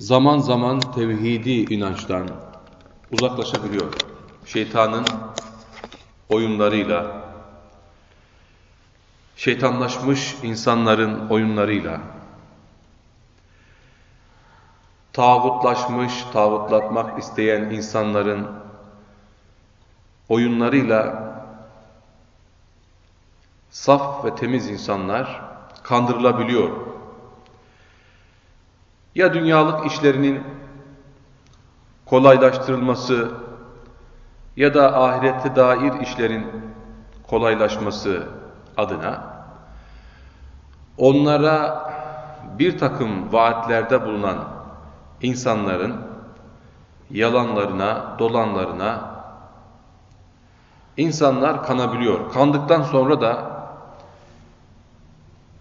zaman zaman tevhidi inançtan uzaklaşabiliyor. Şeytanın oyunlarıyla, şeytanlaşmış insanların oyunlarıyla, tağutlaşmış, tağutlatmak isteyen insanların oyunlarıyla saf ve temiz insanlar kandırılabiliyor. Ya dünyalık işlerinin kolaylaştırılması ya da ahirette dair işlerin kolaylaşması adına onlara bir takım vaatlerde bulunan insanların yalanlarına, dolanlarına insanlar kanabiliyor. Kandıktan sonra da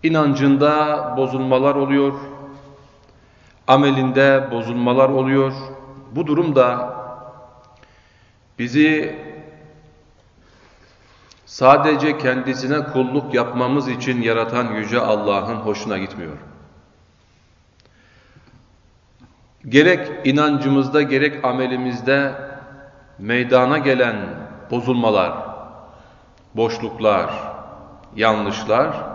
inancında bozulmalar oluyor, amelinde bozulmalar oluyor. Bu durum da bizi sadece kendisine kulluk yapmamız için yaratan Yüce Allah'ın hoşuna gitmiyor. Gerek inancımızda gerek amelimizde meydana gelen bozulmalar, boşluklar, yanlışlar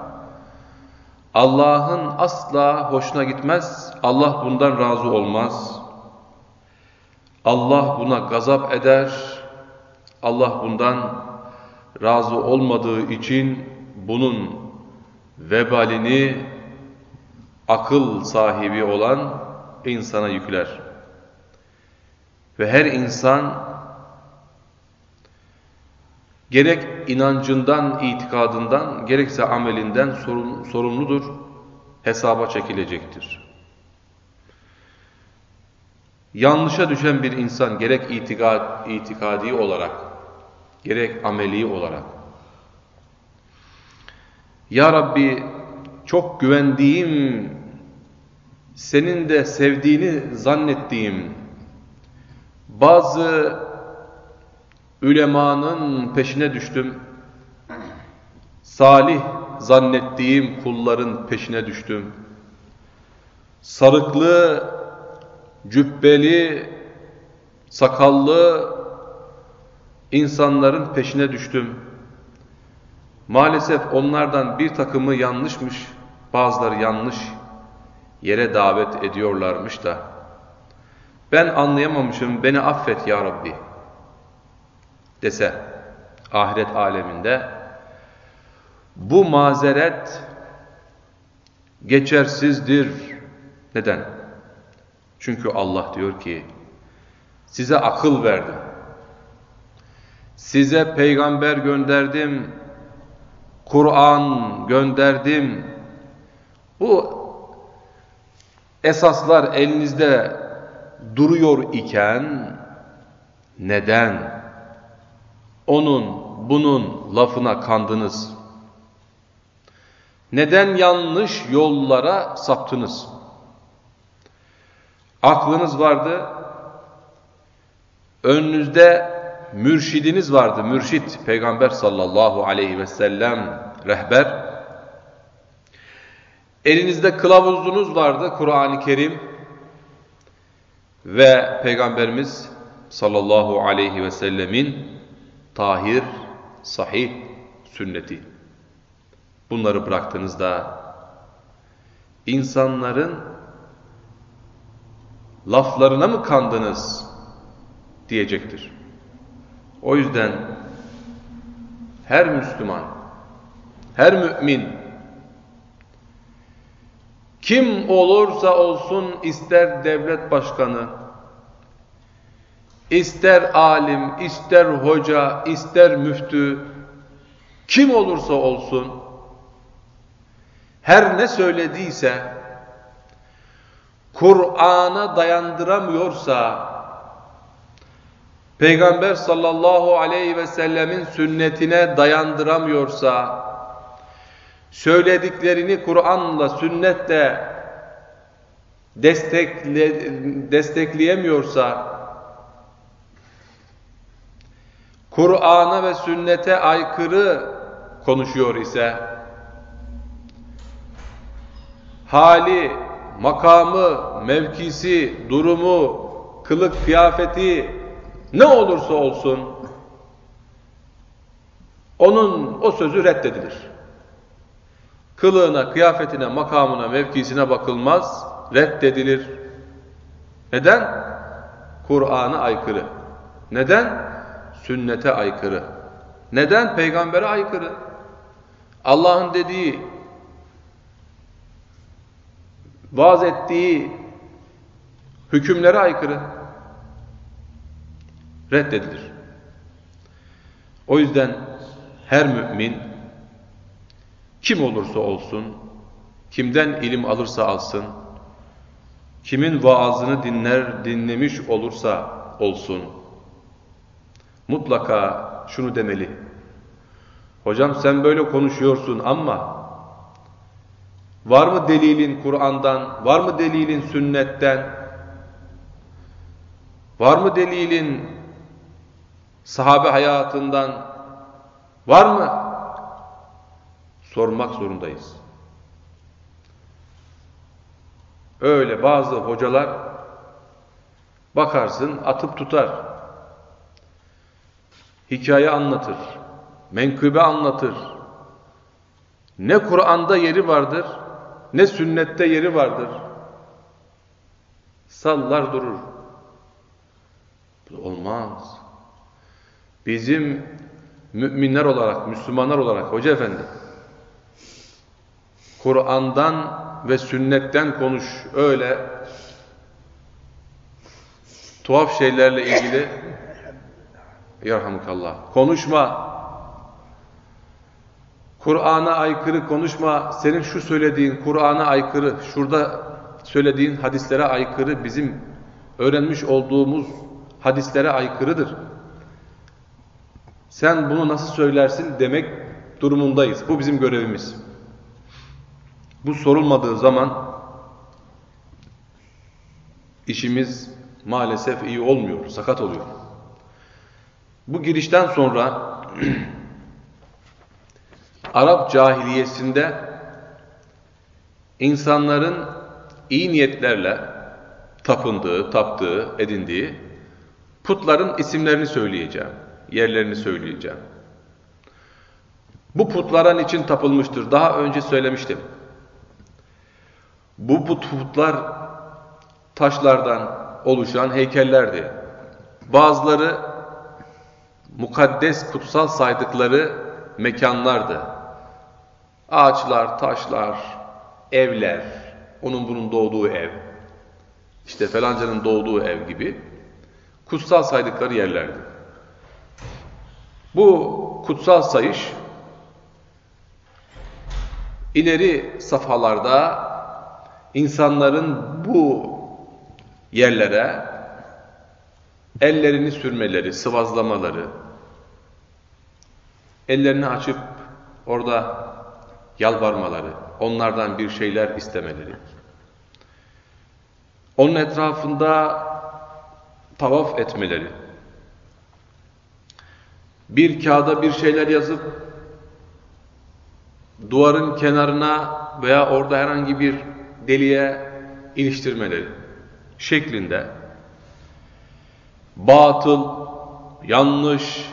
Allah'ın asla hoşuna gitmez. Allah bundan razı olmaz. Allah buna gazap eder. Allah bundan razı olmadığı için bunun vebalini akıl sahibi olan insana yükler. Ve her insan gerek inancından, itikadından, gerekse amelinden sorumludur, hesaba çekilecektir. Yanlışa düşen bir insan gerek itikad, itikadi olarak, gerek ameli olarak, Ya Rabbi çok güvendiğim, senin de sevdiğini zannettiğim bazı ülemanın peşine düştüm. Salih zannettiğim kulların peşine düştüm. Sarıklı, cübbeli, sakallı insanların peşine düştüm. Maalesef onlardan bir takımı yanlışmış, bazıları yanlış yere davet ediyorlarmış da. Ben anlayamamışım, beni affet ya Rabbi dese ahiret aleminde bu mazeret geçersizdir. Neden? Çünkü Allah diyor ki size akıl verdim. Size peygamber gönderdim. Kur'an gönderdim. Bu esaslar elinizde duruyor iken neden onun bunun lafına kandınız? Neden yanlış yollara saptınız? Aklınız vardı, önünüzde mürşidiniz vardı, mürşit, Peygamber sallallahu aleyhi ve sellem, rehber. Elinizde kılavuzunuz vardı, Kur'an-ı Kerim ve Peygamberimiz sallallahu aleyhi ve sellemin tahir, sahih sünneti. Bunları bıraktığınızda insanların laflarına mı kandınız diyecektir. O yüzden her Müslüman, her mümin kim olursa olsun ister devlet başkanı, ister alim, ister hoca, ister müftü, kim olursa olsun, her ne söylediyse, Kur'an'a dayandıramıyorsa, Peygamber sallallahu aleyhi ve sellemin sünnetine dayandıramıyorsa, söylediklerini Kur'an'la, sünnetle destekle, destekleyemiyorsa, Kur'an'a ve sünnete aykırı konuşuyor ise, hali makamı, mevkisi, durumu, kılık kıyafeti ne olursa olsun onun o sözü reddedilir. Kılığına, kıyafetine, makamına, mevkisine bakılmaz, reddedilir. Neden? Kur'an'a aykırı. Neden? Sünnete aykırı. Neden? Peygambere aykırı. Allah'ın dediği, vaaz ettiği hükümlere aykırı. Reddedilir. O yüzden her mümin kim olursa olsun, kimden ilim alırsa alsın, kimin vaazını dinler, dinlemiş olursa olsun, mutlaka şunu demeli. Hocam sen böyle konuşuyorsun ama var mı delilin Kur'an'dan, var mı delilin sünnetten, var mı delilin sahabe hayatından, var mı? Sormak zorundayız. Öyle bazı hocalar bakarsın atıp tutar. Hikaye anlatır. Menkıbe anlatır. Ne Kur'an'da yeri vardır, ne sünnette yeri vardır. Sallar durur. Olmaz. Bizim müminler olarak, Müslümanlar olarak hoca efendi Kur'an'dan ve sünnetten konuş. Öyle tuhaf şeylerle ilgili Yarhamukallah. Konuşma. Kur'an'a aykırı konuşma. Senin şu söylediğin Kur'an'a aykırı, şurada söylediğin hadislere aykırı, bizim öğrenmiş olduğumuz hadislere aykırıdır. Sen bunu nasıl söylersin demek durumundayız. Bu bizim görevimiz. Bu sorulmadığı zaman işimiz maalesef iyi olmuyor, sakat oluyor. Bu girişten sonra Arap cahiliyesinde insanların iyi niyetlerle tapındığı, taptığı, edindiği putların isimlerini söyleyeceğim, yerlerini söyleyeceğim. Bu putlara için tapılmıştır? Daha önce söylemiştim. Bu putlar taşlardan oluşan heykellerdi. Bazıları mukaddes, kutsal saydıkları mekanlardı. Ağaçlar, taşlar, evler, onun bunun doğduğu ev, işte falancanın doğduğu ev gibi kutsal saydıkları yerlerdi. Bu kutsal sayış ileri safhalarda insanların bu yerlere ellerini sürmeleri, sıvazlamaları, ellerini açıp orada yalvarmaları, onlardan bir şeyler istemeleri, onun etrafında tavaf etmeleri, bir kağıda bir şeyler yazıp duvarın kenarına veya orada herhangi bir deliğe iliştirmeleri şeklinde. Batıl, yanlış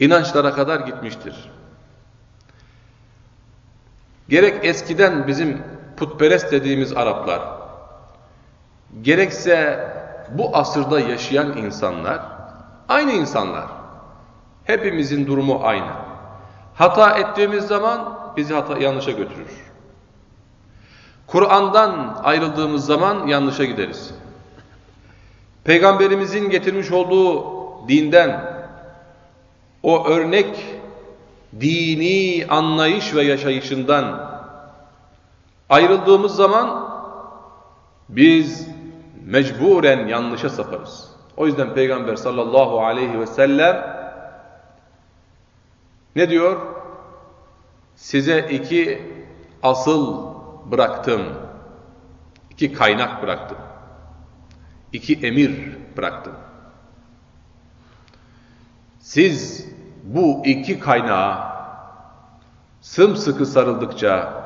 inançlara kadar gitmiştir. Gerek eskiden bizim putperest dediğimiz Araplar, gerekse bu asırda yaşayan insanlar, aynı insanlar. Hepimizin durumu aynı. Hata ettiğimiz zaman bizi hata yanlışa götürür. Kur'an'dan ayrıldığımız zaman yanlışa gideriz. Peygamberimizin getirmiş olduğu dinden, o örnek dini anlayış ve yaşayışından ayrıldığımız zaman biz mecburen yanlışa saparız. O yüzden Peygamber sallallahu aleyhi ve sellem ne diyor? Size iki asıl bıraktım. İki kaynak bıraktım. İki emir bıraktım. Siz bu iki kaynağa sımsıkı sarıldıkça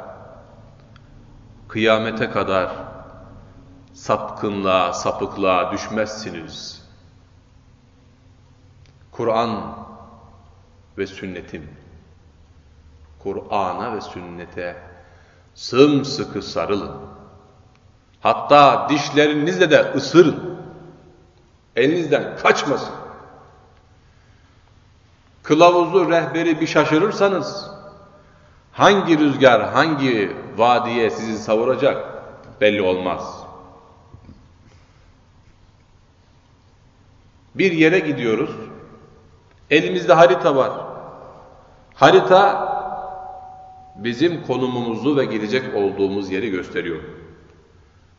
kıyamete kadar sapkınlığa, sapıklığa düşmezsiniz. Kur'an ve sünnetim. Kur'an'a ve sünnete sımsıkı sarılın. Hatta dişlerinizle de ısırın. Elinizden kaçmasın. Kılavuzu, rehberi bir şaşırırsanız hangi rüzgar, hangi vadiye sizi savuracak belli olmaz. Bir yere gidiyoruz. Elimizde harita var. Harita bizim konumumuzu ve gidecek olduğumuz yeri gösteriyor.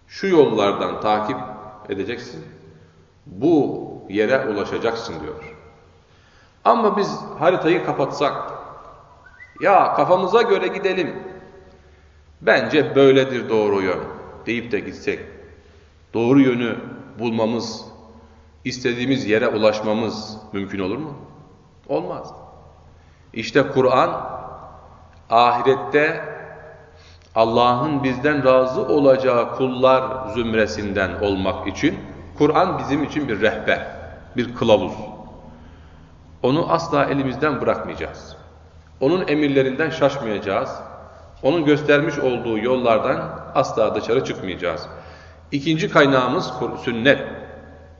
Şu yollardan takip edeceksin. Bu yere ulaşacaksın diyor. Ama biz haritayı kapatsak, ya kafamıza göre gidelim, bence böyledir doğru yön deyip de gitsek, doğru yönü bulmamız, istediğimiz yere ulaşmamız mümkün olur mu? Olmaz. İşte Kur'an ahirette Allah'ın bizden razı olacağı kullar zümresinden olmak için Kur'an bizim için bir rehber, bir kılavuz. Onu asla elimizden bırakmayacağız. Onun emirlerinden şaşmayacağız. Onun göstermiş olduğu yollardan asla dışarı çıkmayacağız. İkinci kaynağımız sünnet.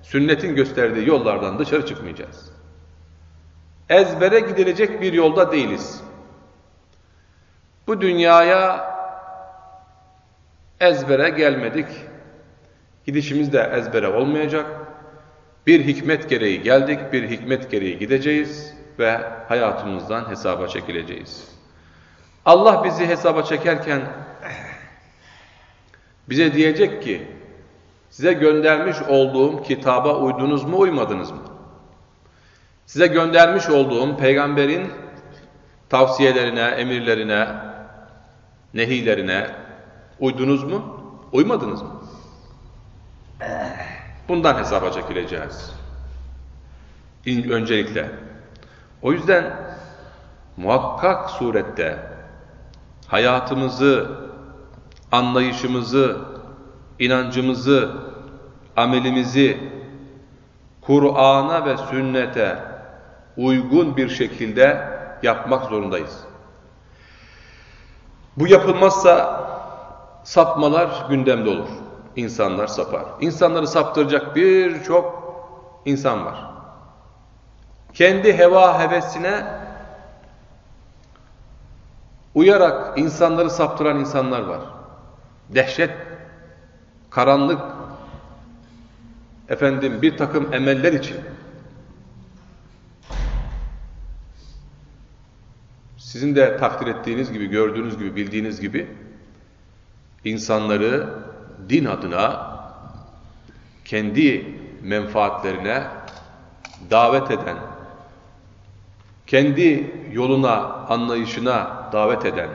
Sünnetin gösterdiği yollardan dışarı çıkmayacağız. Ezbere gidilecek bir yolda değiliz. Bu dünyaya ezbere gelmedik. Gidişimiz de ezbere olmayacak. Bir hikmet gereği geldik, bir hikmet gereği gideceğiz ve hayatımızdan hesaba çekileceğiz. Allah bizi hesaba çekerken bize diyecek ki, size göndermiş olduğum kitaba uydunuz mu, uymadınız mı? Size göndermiş olduğum peygamberin tavsiyelerine, emirlerine, nehilerine uydunuz mu, uymadınız mı? Bundan hesaba çekileceğiz. Öncelikle. O yüzden muhakkak surette hayatımızı, anlayışımızı, inancımızı, amelimizi Kur'an'a ve sünnete uygun bir şekilde yapmak zorundayız. Bu yapılmazsa sapmalar gündemde olur insanlar sapar. İnsanları saptıracak birçok insan var. Kendi heva hevesine uyarak insanları saptıran insanlar var. Dehşet, karanlık, efendim bir takım emeller için sizin de takdir ettiğiniz gibi, gördüğünüz gibi, bildiğiniz gibi insanları din adına kendi menfaatlerine davet eden, kendi yoluna, anlayışına davet eden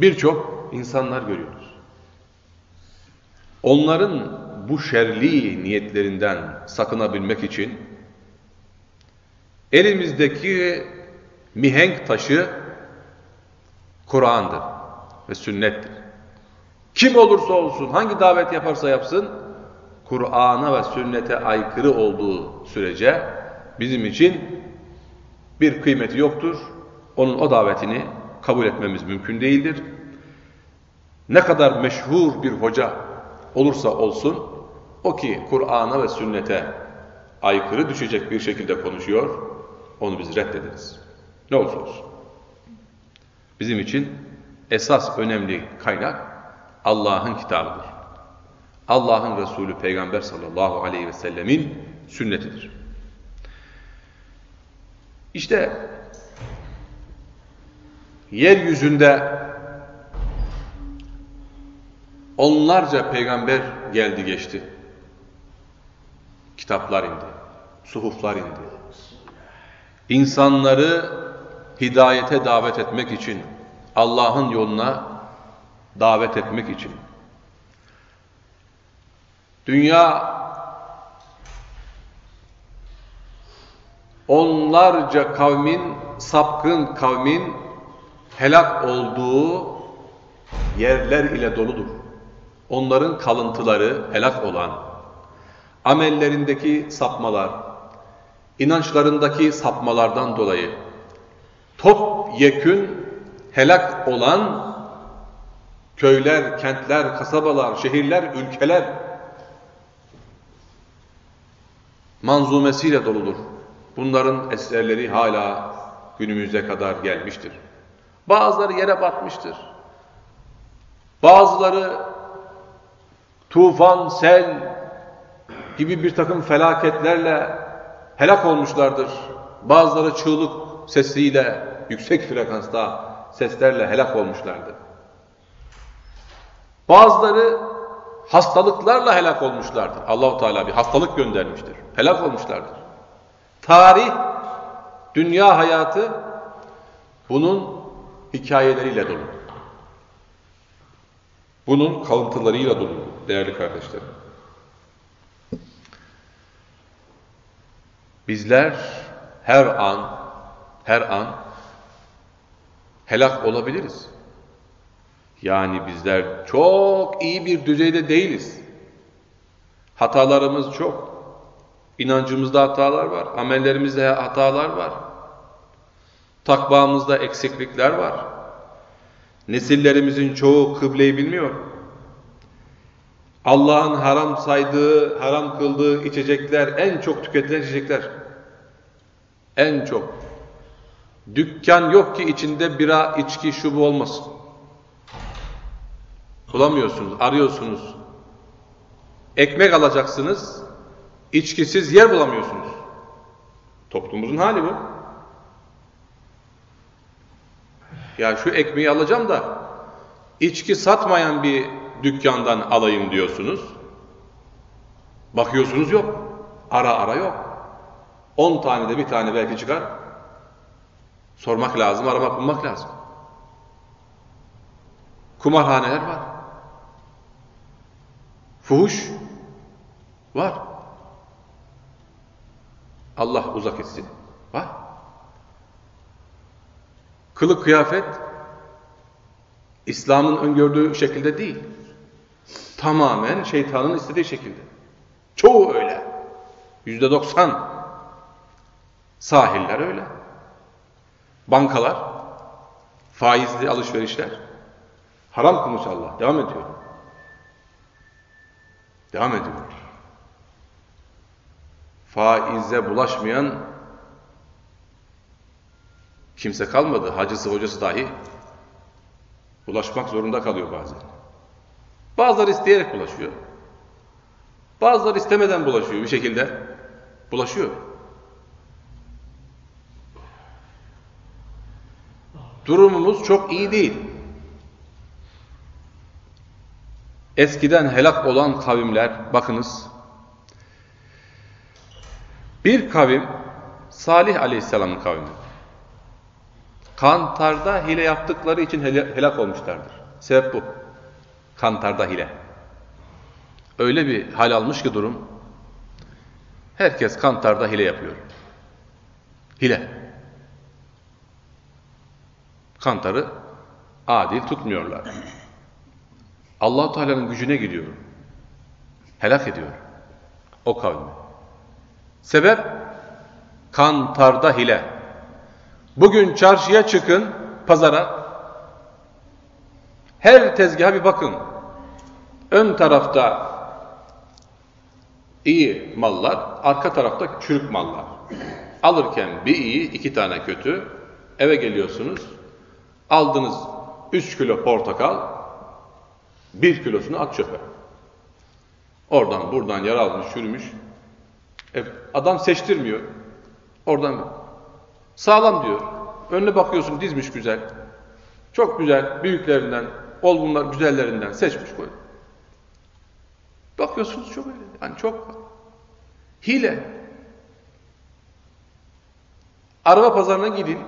birçok insanlar görüyoruz. Onların bu şerli niyetlerinden sakınabilmek için elimizdeki mihenk taşı Kur'an'dır ve sünnettir. Kim olursa olsun, hangi davet yaparsa yapsın, Kur'an'a ve sünnete aykırı olduğu sürece bizim için bir kıymeti yoktur. Onun o davetini kabul etmemiz mümkün değildir. Ne kadar meşhur bir hoca olursa olsun, o ki Kur'an'a ve sünnete aykırı düşecek bir şekilde konuşuyor, onu biz reddederiz. Ne olursa olsun. Bizim için esas önemli kaynak Allah'ın kitabıdır. Allah'ın Resulü Peygamber sallallahu aleyhi ve sellemin sünnetidir. İşte yeryüzünde onlarca peygamber geldi geçti. Kitaplar indi, suhuflar indi. İnsanları hidayete davet etmek için Allah'ın yoluna davet etmek için. Dünya onlarca kavmin, sapkın kavmin helak olduğu yerler ile doludur. Onların kalıntıları helak olan, amellerindeki sapmalar, inançlarındaki sapmalardan dolayı top yekün helak olan köyler, kentler, kasabalar, şehirler, ülkeler manzumesiyle doludur. Bunların eserleri hala günümüze kadar gelmiştir. Bazıları yere batmıştır. Bazıları tufan, sel gibi bir takım felaketlerle helak olmuşlardır. Bazıları çığlık sesiyle, yüksek frekansta seslerle helak olmuşlardır. Bazıları hastalıklarla helak olmuşlardır. Allahu Teala bir hastalık göndermiştir. Helak olmuşlardır. Tarih, dünya hayatı bunun hikayeleriyle dolu. Bunun kalıntılarıyla dolu değerli kardeşlerim. Bizler her an her an helak olabiliriz. Yani bizler çok iyi bir düzeyde değiliz. Hatalarımız çok. İnancımızda hatalar var, amellerimizde hatalar var. Takvamızda eksiklikler var. Nesillerimizin çoğu kıbleyi bilmiyor. Allah'ın haram saydığı, haram kıldığı içecekler en çok tüketilen içecekler. En çok. Dükkan yok ki içinde bira, içki, şubu olmasın. Bulamıyorsunuz, arıyorsunuz. Ekmek alacaksınız, içkisiz yer bulamıyorsunuz. Toplumumuzun hali bu. Ya şu ekmeği alacağım da içki satmayan bir dükkandan alayım diyorsunuz. Bakıyorsunuz yok. Ara ara yok. 10 tane de bir tane belki çıkar. Sormak lazım, aramak bulmak lazım. Kumarhaneler var. Fuhuş var. Allah uzak etsin. Var. Kılık kıyafet İslam'ın öngördüğü şekilde değil. Tamamen şeytanın istediği şekilde. Çoğu öyle. Yüzde doksan. Sahiller öyle. Bankalar, faizli alışverişler. Haram kılmış Allah. Devam ediyor. Devam ediyor. Faize bulaşmayan kimse kalmadı. Hacısı, hocası dahi bulaşmak zorunda kalıyor bazen. Bazıları isteyerek bulaşıyor. Bazıları istemeden bulaşıyor bir şekilde. Bulaşıyor. Durumumuz çok iyi değil. Eskiden helak olan kavimler, bakınız, bir kavim, Salih Aleyhisselam'ın kavmi. Kantarda hile yaptıkları için helak olmuşlardır. Sebep bu. Kantarda hile. Öyle bir hal almış ki durum, herkes kantarda hile yapıyor. Hile. Kantarı adil tutmuyorlar. Allah Teala'nın gücüne gidiyor. Helak ediyor. O kavmi. Sebep? Kantarda hile. Bugün çarşıya çıkın, pazara. Her tezgaha bir bakın. Ön tarafta iyi mallar, arka tarafta çürük mallar. Alırken bir iyi, iki tane kötü. Eve geliyorsunuz, Aldınız 3 kilo portakal, 1 kilosunu at çöpe. Oradan buradan yara almış, çürümüş. E, adam seçtirmiyor. Oradan sağlam diyor. Önüne bakıyorsun dizmiş güzel. Çok güzel, büyüklerinden, olgunlar güzellerinden seçmiş koy. Bakıyorsunuz çok öyle. Yani çok hile. Araba pazarına gidin.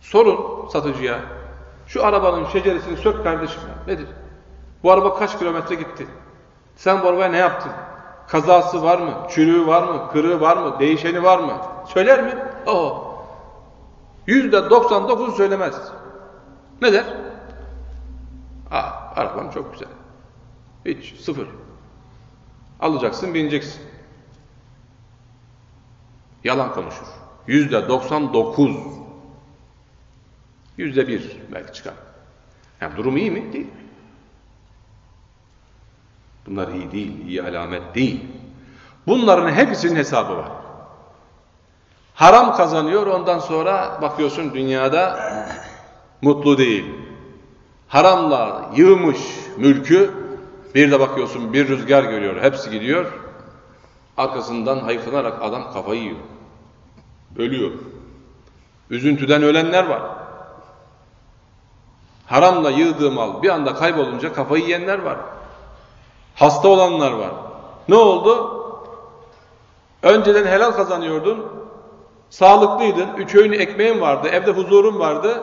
Sorun satıcıya. Şu arabanın şeceresini sök kardeşim. Nedir? Bu araba kaç kilometre gitti? Sen bu arabaya ne yaptın? Kazası var mı? Çürüğü var mı? Kırığı var mı? Değişeni var mı? Söyler mi? O. Yüzde 99 söylemez. Ne der? Ah, arabam çok güzel. Hiç, sıfır. Alacaksın, bineceksin. Yalan konuşur. Yüzde 99. Yüzde bir belki çıkar. Yani durum iyi mi? Değil. Bunlar iyi değil, iyi alamet değil. Bunların hepsinin hesabı var. Haram kazanıyor, ondan sonra bakıyorsun dünyada mutlu değil. Haramla yığmış mülkü, bir de bakıyorsun bir rüzgar görüyor, hepsi gidiyor. Arkasından hayıflanarak adam kafayı yiyor. Ölüyor. Üzüntüden ölenler var. Haramla yığdığı mal bir anda kaybolunca kafayı yiyenler var. Hasta olanlar var. Ne oldu? Önceden helal kazanıyordun, sağlıklıydın, üç öğün ekmeğin vardı, evde huzurun vardı.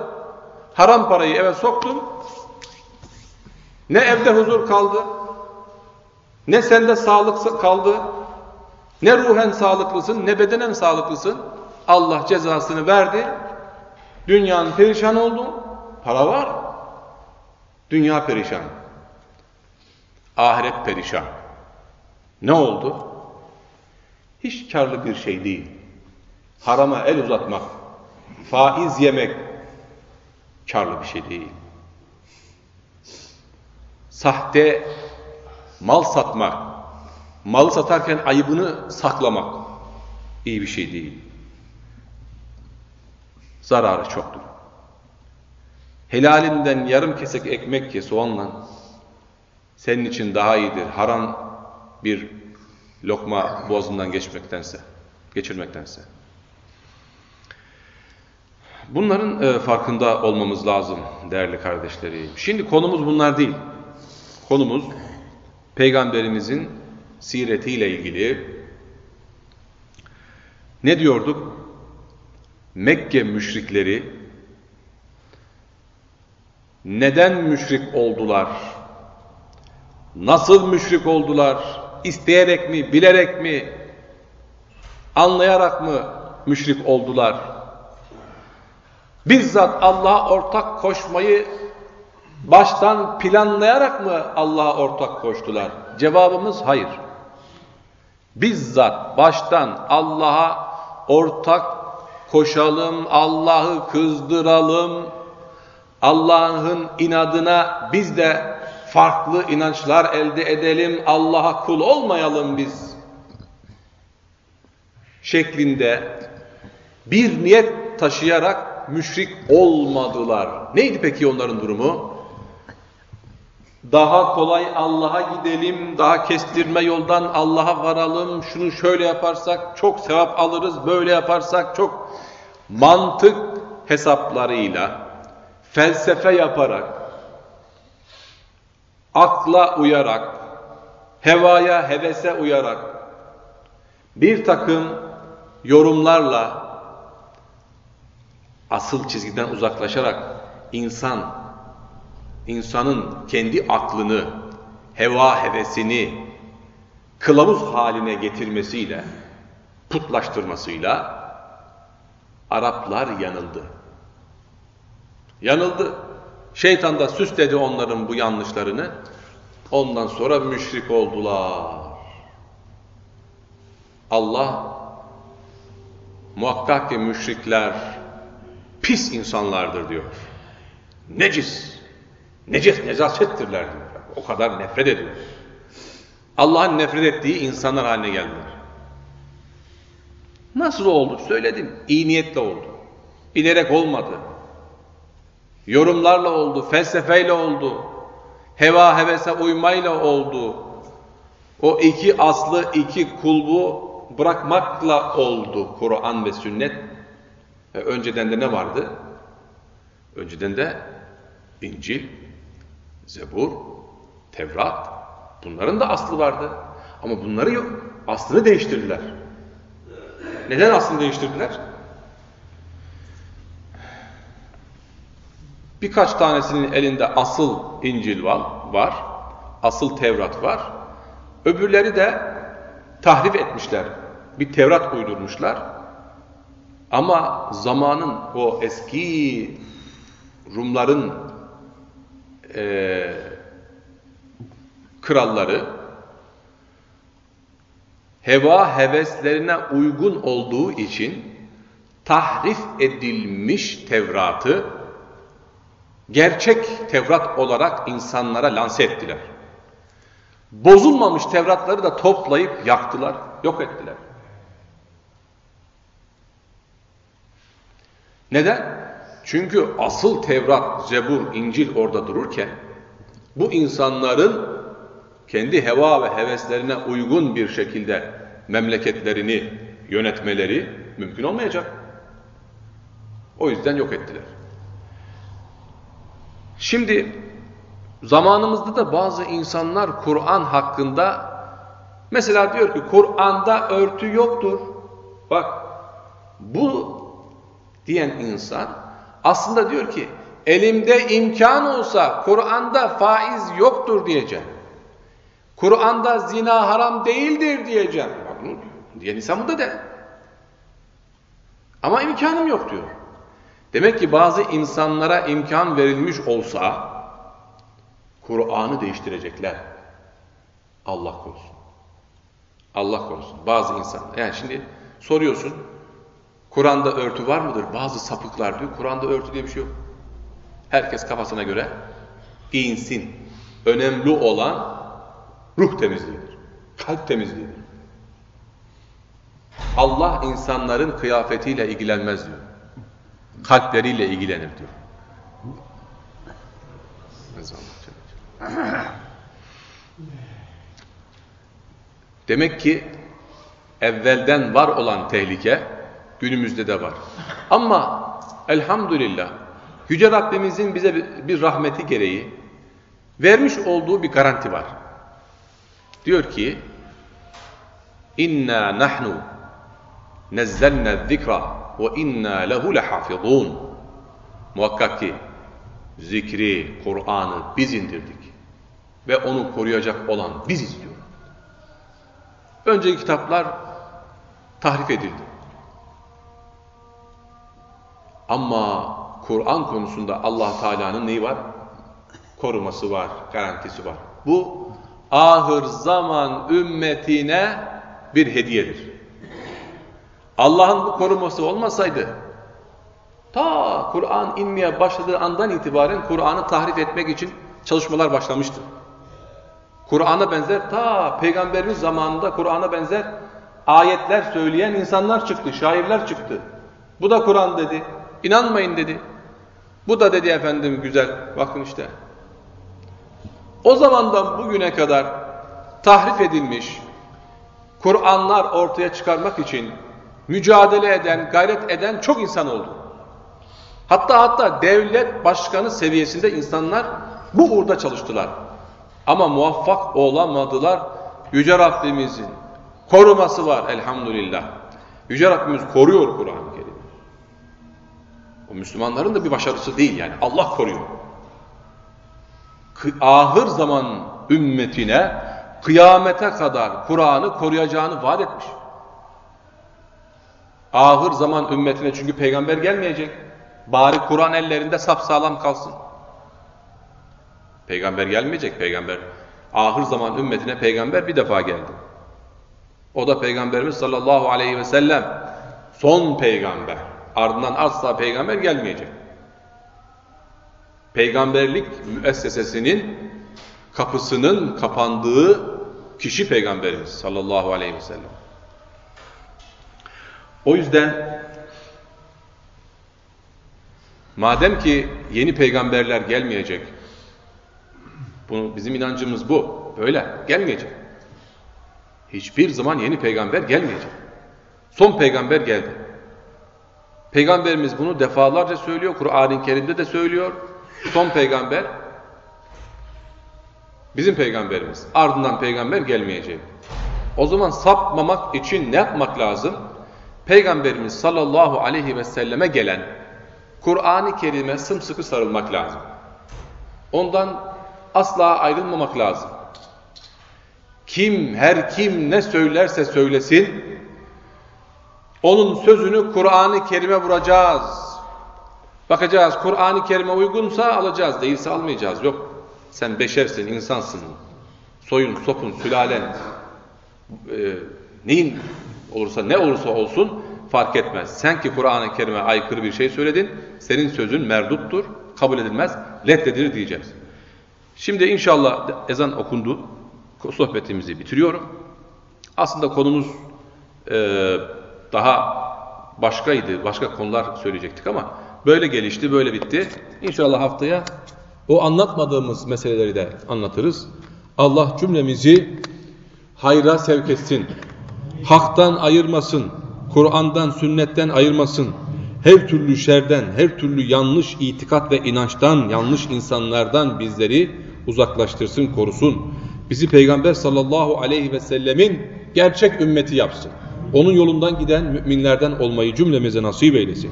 Haram parayı eve soktun. Ne evde huzur kaldı, ne sende sağlık kaldı, ne ruhen sağlıklısın, ne bedenen sağlıklısın. Allah cezasını verdi. Dünyanın perişan oldu. Para var. Dünya perişan. Ahiret perişan. Ne oldu? Hiç karlı bir şey değil. Harama el uzatmak, faiz yemek karlı bir şey değil. Sahte mal satmak, malı satarken ayıbını saklamak iyi bir şey değil. Zararı çoktur. Helalinden yarım kesek ekmek ye soğanla senin için daha iyidir. Haram bir lokma boğazından geçmektense, geçirmektense. Bunların e, farkında olmamız lazım değerli kardeşlerim. Şimdi konumuz bunlar değil. Konumuz Peygamberimizin siretiyle ilgili ne diyorduk? Mekke müşrikleri neden müşrik oldular? Nasıl müşrik oldular? İsteyerek mi, bilerek mi, anlayarak mı müşrik oldular? Bizzat Allah'a ortak koşmayı baştan planlayarak mı Allah'a ortak koştular? Cevabımız hayır. Bizzat baştan Allah'a ortak koşalım, Allah'ı kızdıralım, Allah'ın inadına biz de farklı inançlar elde edelim, Allah'a kul olmayalım biz şeklinde bir niyet taşıyarak müşrik olmadılar. Neydi peki onların durumu? Daha kolay Allah'a gidelim, daha kestirme yoldan Allah'a varalım, şunu şöyle yaparsak çok sevap alırız, böyle yaparsak çok mantık hesaplarıyla, felsefe yaparak, akla uyarak, hevaya, hevese uyarak, bir takım yorumlarla, asıl çizgiden uzaklaşarak insan, insanın kendi aklını, heva hevesini kılavuz haline getirmesiyle, putlaştırmasıyla Araplar yanıldı. Yanıldı. Şeytan da süsledi onların bu yanlışlarını. Ondan sonra müşrik oldular. Allah muhakkak ki müşrikler pis insanlardır diyor. Necis, necis, nezasettirler diyor. O kadar nefret ediyor. Allah'ın nefret ettiği insanlar haline geldiler. Nasıl oldu? Söyledim. İyi niyetle oldu. Bilerek olmadı. Yorumlarla oldu, felsefeyle oldu, heva hevese uymayla oldu. O iki aslı, iki kulbu bırakmakla oldu Kur'an ve sünnet. E önceden de ne vardı? Önceden de İncil, Zebur, Tevrat bunların da aslı vardı. Ama bunları yok. Aslını değiştirdiler. Neden aslını değiştirdiler? Birkaç tanesinin elinde asıl İncil var, var, asıl Tevrat var. Öbürleri de tahrif etmişler. Bir Tevrat uydurmuşlar. Ama zamanın o eski Rumların e, kralları heva heveslerine uygun olduğu için tahrif edilmiş Tevrat'ı gerçek Tevrat olarak insanlara lanse ettiler. Bozulmamış Tevratları da toplayıp yaktılar, yok ettiler. Neden? Çünkü asıl Tevrat, Zebur, İncil orada dururken bu insanların kendi heva ve heveslerine uygun bir şekilde memleketlerini yönetmeleri mümkün olmayacak. O yüzden yok ettiler. Şimdi zamanımızda da bazı insanlar Kur'an hakkında mesela diyor ki Kur'an'da örtü yoktur. Bak bu diyen insan aslında diyor ki elimde imkan olsa Kur'an'da faiz yoktur diyeceğim. Kur'an'da zina haram değildir diyeceğim. Bak bunu diyen insan bu da de. Ama imkanım yok diyor. Demek ki bazı insanlara imkan verilmiş olsa Kur'an'ı değiştirecekler. Allah korusun. Allah korusun. Bazı insan. Yani şimdi soruyorsun Kur'an'da örtü var mıdır? Bazı sapıklar diyor Kur'an'da örtü diye bir şey yok. Herkes kafasına göre giyinsin. Önemli olan ruh temizliğidir. Kalp temizliğidir. Allah insanların kıyafetiyle ilgilenmez diyor. Kalpleriyle ilgilenir diyor. Demek ki evvelden var olan tehlike günümüzde de var. Ama elhamdülillah Yüce Rabbimizin bize bir rahmeti gereği vermiş olduğu bir garanti var. Diyor ki İnna nahnu nezzelna zikra inna lehu lehafizun. Muhakkak ki zikri, Kur'an'ı biz indirdik ve onu koruyacak olan biziz diyor. Önceki kitaplar tahrif edildi. Ama Kur'an konusunda Allah Teala'nın neyi var? Koruması var, garantisi var. Bu ahır zaman ümmetine bir hediyedir. Allah'ın bu koruması olmasaydı ta Kur'an inmeye başladığı andan itibaren Kur'an'ı tahrif etmek için çalışmalar başlamıştı. Kur'an'a benzer ta peygamberimiz zamanında Kur'an'a benzer ayetler söyleyen insanlar çıktı, şairler çıktı. Bu da Kur'an dedi. İnanmayın dedi. Bu da dedi efendim güzel. Bakın işte. O zamandan bugüne kadar tahrif edilmiş Kur'anlar ortaya çıkarmak için mücadele eden, gayret eden çok insan oldu. Hatta hatta devlet başkanı seviyesinde insanlar bu uğurda çalıştılar. Ama muvaffak olamadılar. Yüce Rabbimizin koruması var elhamdülillah. Yüce Rabbimiz koruyor Kur'an-ı Kerim. O Müslümanların da bir başarısı değil yani. Allah koruyor. Ahır zaman ümmetine kıyamete kadar Kur'an'ı koruyacağını vaat etmiş. Ahır zaman ümmetine çünkü peygamber gelmeyecek. Bari Kur'an ellerinde sapsağlam kalsın. Peygamber gelmeyecek peygamber. Ahır zaman ümmetine peygamber bir defa geldi. O da peygamberimiz sallallahu aleyhi ve sellem son peygamber. Ardından asla peygamber gelmeyecek. Peygamberlik müessesesinin kapısının kapandığı kişi peygamberimiz sallallahu aleyhi ve sellem. O yüzden madem ki yeni peygamberler gelmeyecek, bunu bizim inancımız bu. Böyle gelmeyecek. Hiçbir zaman yeni peygamber gelmeyecek. Son peygamber geldi. Peygamberimiz bunu defalarca söylüyor. Kur'an-ı Kerim'de de söylüyor. Son peygamber bizim peygamberimiz. Ardından peygamber gelmeyecek. O zaman sapmamak için ne yapmak lazım? Peygamberimiz sallallahu aleyhi ve selleme gelen Kur'an-ı Kerim'e sımsıkı sarılmak lazım. Ondan asla ayrılmamak lazım. Kim, her kim ne söylerse söylesin, onun sözünü Kur'an-ı Kerim'e vuracağız. Bakacağız, Kur'an-ı Kerim'e uygunsa alacağız, değilse almayacağız. Yok, Sen beşersin, insansın. Soyun, sopun, sülalen, e, neyin olursa ne olursa olsun fark etmez. Sen ki Kur'an-ı Kerim'e aykırı bir şey söyledin, senin sözün merduttur, kabul edilmez, reddedilir diyeceğiz. Şimdi inşallah ezan okundu, sohbetimizi bitiriyorum. Aslında konumuz e, daha başkaydı, başka konular söyleyecektik ama böyle gelişti, böyle bitti. İnşallah haftaya o anlatmadığımız meseleleri de anlatırız. Allah cümlemizi hayra sevk etsin, haktan ayırmasın, Kur'an'dan, sünnetten ayırmasın, her türlü şerden, her türlü yanlış itikat ve inançtan, yanlış insanlardan bizleri uzaklaştırsın, korusun. Bizi Peygamber sallallahu aleyhi ve sellemin gerçek ümmeti yapsın. Onun yolundan giden müminlerden olmayı cümlemize nasip eylesin.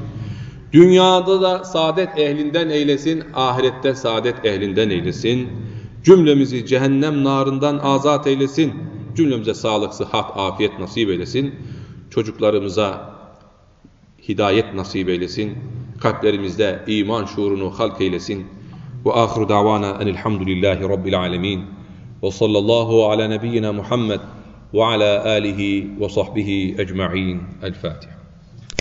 Dünyada da saadet ehlinden eylesin, ahirette saadet ehlinden eylesin. Cümlemizi cehennem narından azat eylesin. Cümlemize sağlık, sıhhat, afiyet nasip eylesin. Çocuklarımıza hidayet nasip eylesin. Kalplerimizde iman şuurunu halk eylesin. Ve ahiru davana enilhamdülillahi rabbil alemin. Ve sallallahu ala nebiyyina Muhammed ve ala alihi ve sahbihi ecma'in. El Fatiha.